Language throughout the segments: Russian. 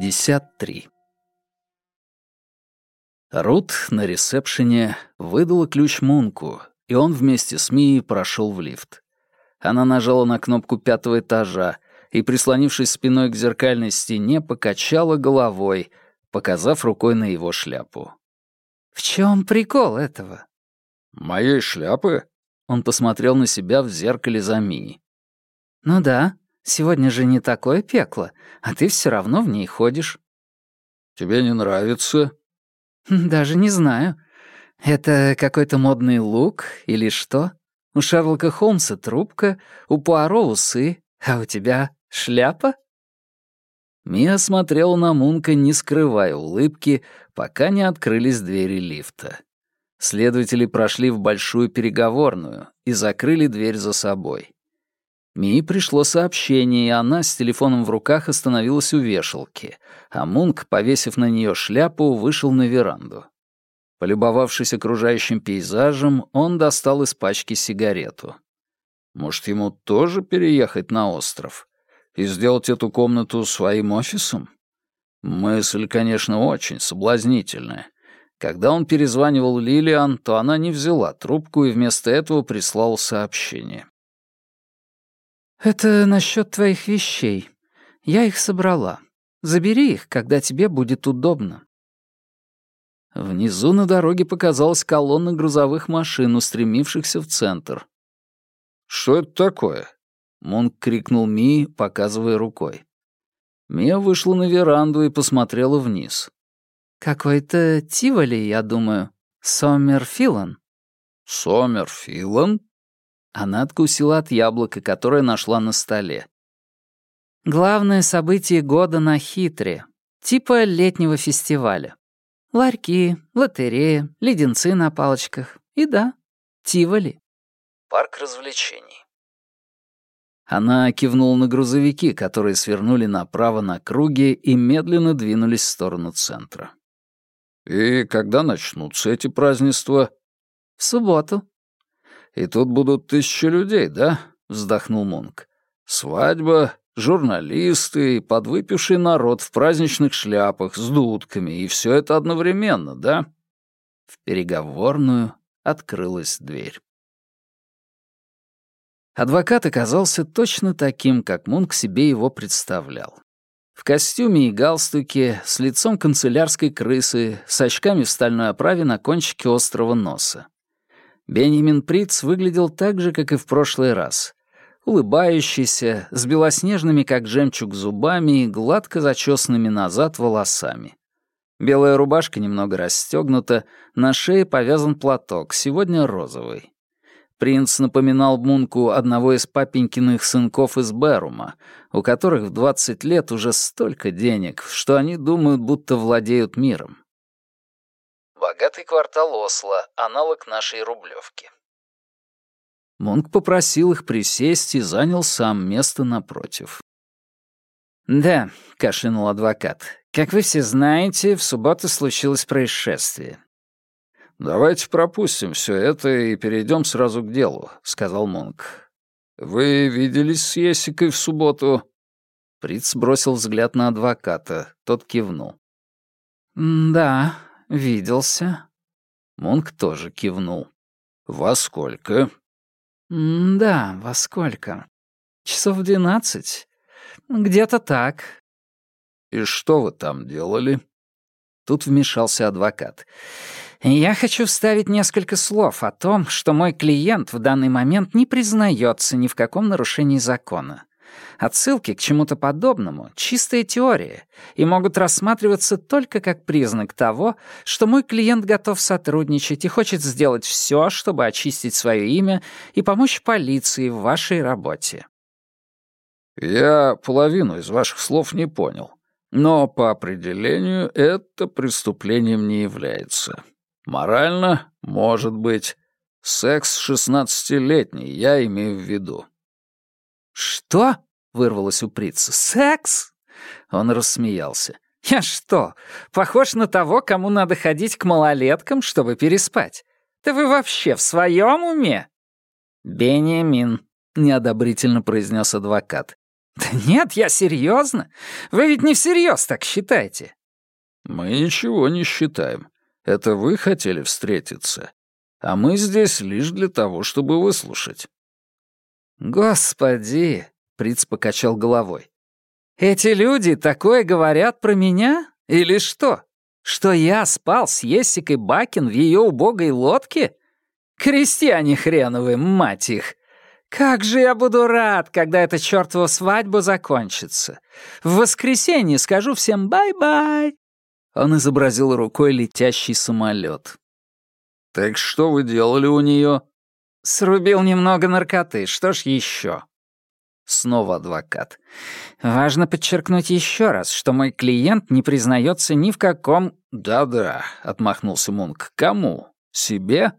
53. Рут на ресепшене выдала ключ Мунку, и он вместе с Мией прошел в лифт. Она нажала на кнопку пятого этажа и, прислонившись спиной к зеркальной стене, покачала головой, показав рукой на его шляпу. «В чем прикол этого?» «Моей шляпы?» Он посмотрел на себя в зеркале за Мией. «Ну да, сегодня же не такое пекло, а ты все равно в ней ходишь». «Тебе не нравится?» «Даже не знаю. Это какой-то модный лук или что? У Шерлока Холмса трубка, у Пуаро усы, а у тебя шляпа?» Мия смотрела на Мунка, не скрывая улыбки, пока не открылись двери лифта. Следователи прошли в большую переговорную и закрыли дверь за собой. Мии пришло сообщение, и она с телефоном в руках остановилась у вешалки, а Мунк, повесив на нее шляпу, вышел на веранду. Полюбовавшись окружающим пейзажем, он достал из пачки сигарету. Может, ему тоже переехать на остров? И сделать эту комнату своим офисом? Мысль, конечно, очень соблазнительная. Когда он перезванивал Лилиан, то она не взяла трубку и вместо этого прислала сообщение. «Это насчет твоих вещей. Я их собрала. Забери их, когда тебе будет удобно». Внизу на дороге показалась колонна грузовых машин, устремившихся в центр. «Что это такое?» — Мунк крикнул Ми, показывая рукой. Мия вышла на веранду и посмотрела вниз. «Какой-то Тиволи, я думаю. Сомерфилан». «Сомерфилан?» Она откусила от яблока, которое нашла на столе. Главное событие года на Хитре. Типа летнего фестиваля. Ларьки, лотерея, леденцы на палочках. И да, Тиволи. Парк развлечений. Она кивнула на грузовики, которые свернули направо на круге и медленно двинулись в сторону центра. «И когда начнутся эти празднества?» «В субботу», и тут будут тысячи людей, да?» — вздохнул Мунк. «Свадьба, журналисты и подвыпивший народ в праздничных шляпах с дудками, и все это одновременно, да?» В переговорную открылась дверь. Адвокат оказался точно таким, как Мунк себе его представлял. В костюме и галстуке, с лицом канцелярской крысы, с очками в стальной оправе на кончике острого носа. Бенjamin Приц выглядел так же, как и в прошлый раз. Улыбающийся, с белоснежными, как жемчуг, зубами и гладко зачесанными назад волосами. Белая рубашка немного расстегнута, на шее повязан платок, сегодня розовый. Принц напоминал Мунку одного из папенькиных сынков из Берума, у которых в 20 лет уже столько денег, что они думают, будто владеют миром. Богатый квартал Осло, аналог нашей Рублевки. Монк попросил их присесть и занял сам место напротив. «Да», — кашлянул адвокат, — «как вы все знаете, в субботу случилось происшествие». «Давайте пропустим все это и перейдем сразу к делу», — сказал Монк. «Вы виделись с Есикой в субботу?» Приц бросил взгляд на адвоката, тот кивнул. «Да, «Виделся». Мунк тоже кивнул. «Во сколько?» «Да, во сколько? Часов в двенадцать. Где-то так». «И что вы там делали?» Тут вмешался адвокат. «Я хочу вставить несколько слов о том, что мой клиент в данный момент не признается ни в каком нарушении закона. Отсылки к чему-то подобному — чистая теория и могут рассматриваться только как признак того, что мой клиент готов сотрудничать и хочет сделать все, чтобы очистить свое имя и помочь полиции в вашей работе. Я половину из ваших слов не понял, но по определению это преступлением не является. Морально, может быть. Секс шестнадцатилетний, я имею в виду. «Что?» — вырвалось у Прица. «Секс?» Он рассмеялся. «Я что, похож на того, кому надо ходить к малолеткам, чтобы переспать? Да вы вообще в своем уме?» «Бениамин», — неодобрительно произнес адвокат. «Да нет, я серьезно. Вы ведь не всерьез так считаете». «Мы ничего не считаем. Это вы хотели встретиться. А мы здесь лишь для того, чтобы выслушать». «Господи!» — Приц покачал головой. «Эти люди такое говорят про меня? Или что? Что я спал с Ессикой Бакин в ее убогой лодке? Крестьяне хреновые, мать их! Как же я буду рад, когда эта чертова свадьба закончится. В воскресенье скажу всем бай-бай. Он изобразил рукой летящий самолет. «Так что вы делали у нее? «Срубил немного наркоты, что ж еще?» Снова адвокат. «Важно подчеркнуть еще раз, что мой клиент не признается ни в каком...» «Да-да», — отмахнулся Мунк. «Кому? Себе?»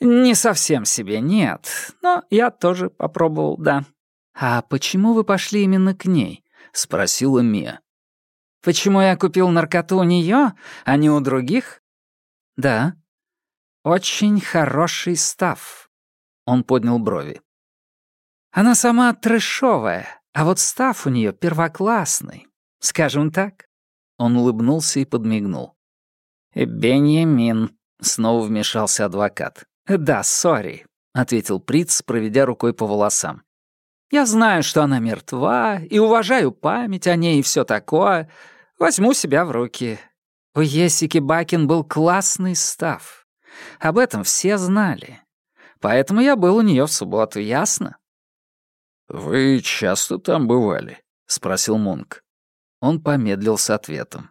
«Не совсем себе, нет. Но я тоже попробовал, да». «А почему вы пошли именно к ней?» — спросила Мия. Почему я купил наркоту у нее, а не у других? Да. Очень хороший став. Он поднял брови. Она сама трэшовая, а вот став у нее первоклассный. Скажем так. Он улыбнулся и подмигнул. «Беньямин», — снова вмешался адвокат. «Да, сори», — ответил Приц, проведя рукой по волосам. «Я знаю, что она мертва, и уважаю память о ней и все такое, Возьму себя в руки. У Есики Бакин был классный став. Об этом все знали. Поэтому я был у нее в субботу, ясно? «Вы часто там бывали?» — спросил Мунк. Он помедлил с ответом.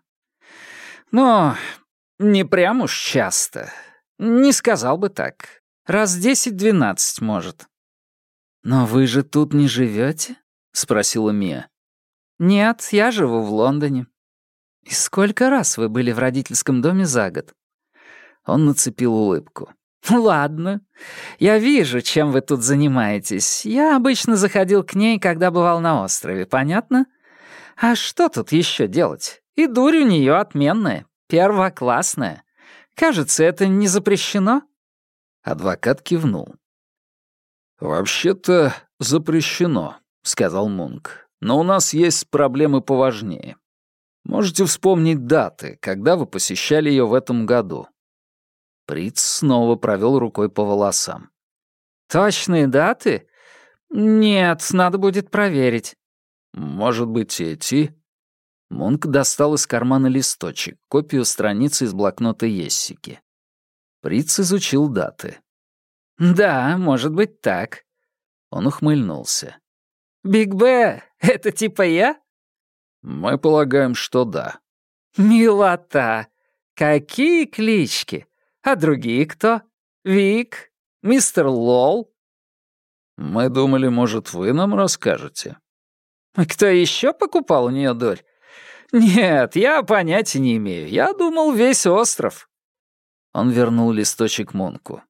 «Но не прям уж часто. Не сказал бы так. Раз десять-двенадцать, может». «Но вы же тут не живете? спросила Мия. «Нет, я живу в Лондоне. «И сколько раз вы были в родительском доме за год?» Он нацепил улыбку. «Ладно. Я вижу, чем вы тут занимаетесь. Я обычно заходил к ней, когда бывал на острове, понятно? А что тут еще делать? И дурь у нее отменная, первоклассная. Кажется, это не запрещено?» Адвокат кивнул. «Вообще-то запрещено», — сказал Мунк. «Но у нас есть проблемы поважнее. Можете вспомнить даты, когда вы посещали ее в этом году?» Приц снова провел рукой по волосам. «Точные даты? Нет, надо будет проверить». «Может быть, эти?» Мунк достал из кармана листочек, копию страницы из блокнота Ессики. Приц изучил даты. «Да, может быть так». Он ухмыльнулся. «Биг Б, это типа я?» «Мы полагаем, что да». «Милота! Какие клички! А другие кто? Вик? Мистер Лол?» «Мы думали, может, вы нам расскажете?» «Кто еще покупал у нее дурь? Нет, я понятия не имею. Я думал, весь остров». Он вернул листочек Мунку.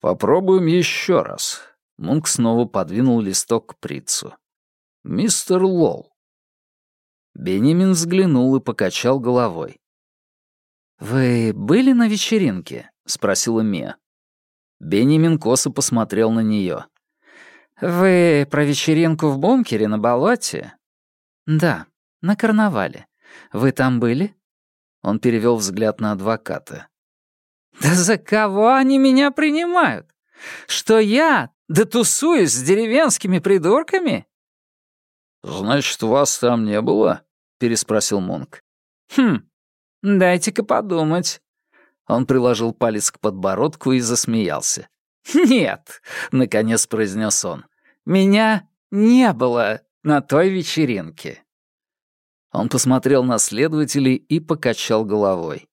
«Попробуем еще раз». Мунк снова подвинул листок к Прицу. «Мистер Лол, Бенемин взглянул и покачал головой. «Вы были на вечеринке?» — спросила Мия. Бенемин косо посмотрел на нее. «Вы про вечеринку в бункере на болоте?» «Да, на карнавале. Вы там были?» Он перевел взгляд на адвоката. «Да за кого они меня принимают? Что я да тусуюсь с деревенскими придурками?» «Значит, вас там не было?» — переспросил Мунк. «Хм, дайте-ка подумать». Он приложил палец к подбородку и засмеялся. «Нет», — наконец произнес он, — «меня не было на той вечеринке». Он посмотрел на следователей и покачал головой.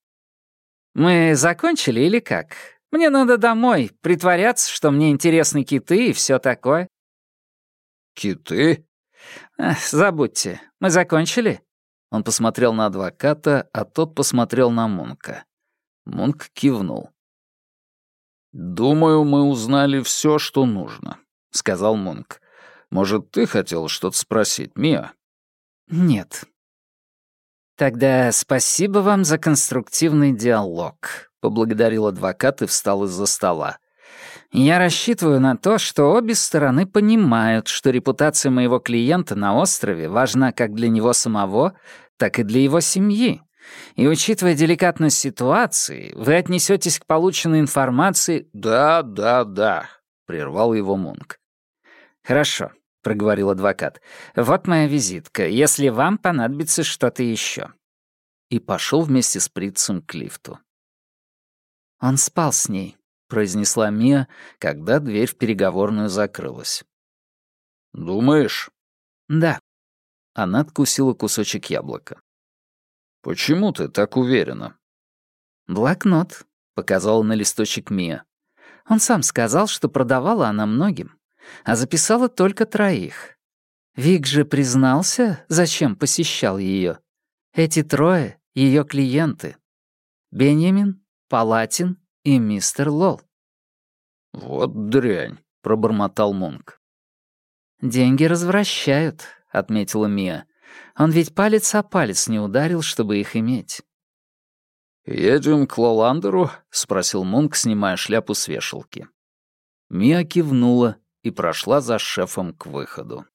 «Мы закончили или как? Мне надо домой, притворяться, что мне интересны киты и все такое». «Киты?» «Забудьте. Мы закончили?» Он посмотрел на адвоката, а тот посмотрел на Мунка. Мунк кивнул. «Думаю, мы узнали все, что нужно», — сказал Мунк. «Может, ты хотел что-то спросить, Мия?» «Нет». «Тогда спасибо вам за конструктивный диалог», — поблагодарил адвокат и встал из-за стола. Я рассчитываю на то, что обе стороны понимают, что репутация моего клиента на острове важна как для него самого, так и для его семьи. И учитывая деликатность ситуации, вы отнесетесь к полученной информации «Да, да, да», — прервал его Мунк. «Хорошо», — проговорил адвокат. «Вот моя визитка, если вам понадобится что-то еще». И пошел вместе с Притцем к лифту. Он спал с ней, — произнесла Мия, когда дверь в переговорную закрылась. «Думаешь?» «Да». Она откусила кусочек яблока. «Почему ты так уверена?» «Блокнот», — показала на листочек Мия. Он сам сказал, что продавала она многим, а записала только троих. Вик же признался, зачем посещал ее. Эти трое — ее клиенты. Бенjamin, Палатин и мистер Лол. «Вот дрянь», — пробормотал Мунк. «Деньги развращают», — отметила Мия. «Он ведь палец о палец не ударил, чтобы их иметь». «Едем к Лоландеру?» — спросил Мунк, снимая шляпу с вешалки. Мия кивнула и прошла за шефом к выходу.